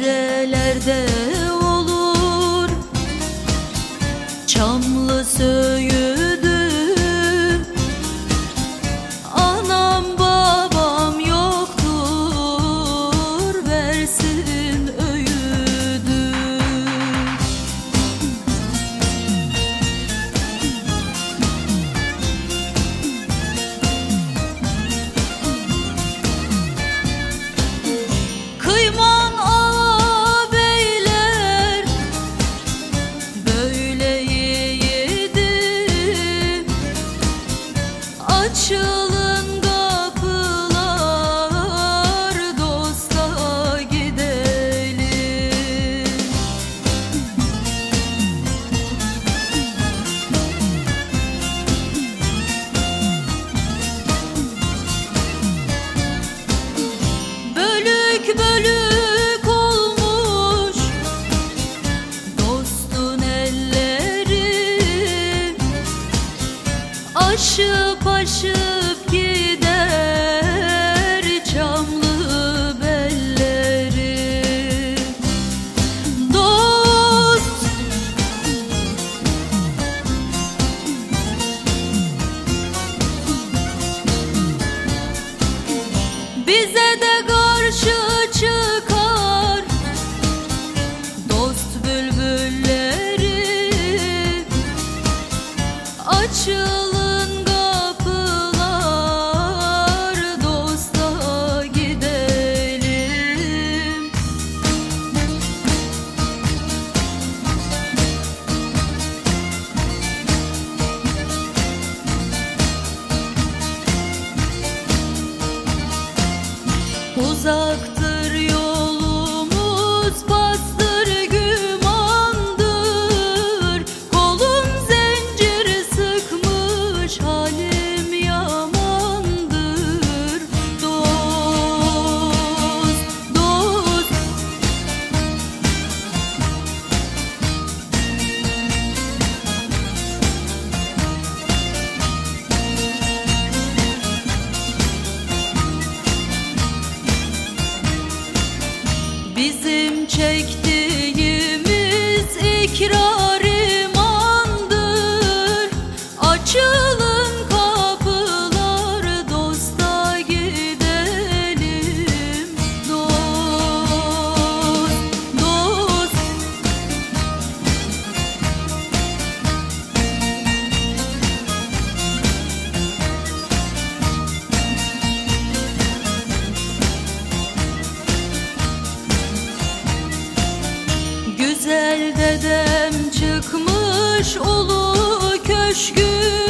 nerelerde uzak Bizim çektiğimiz ikrar güzel dedem çıkmış ulu köşkü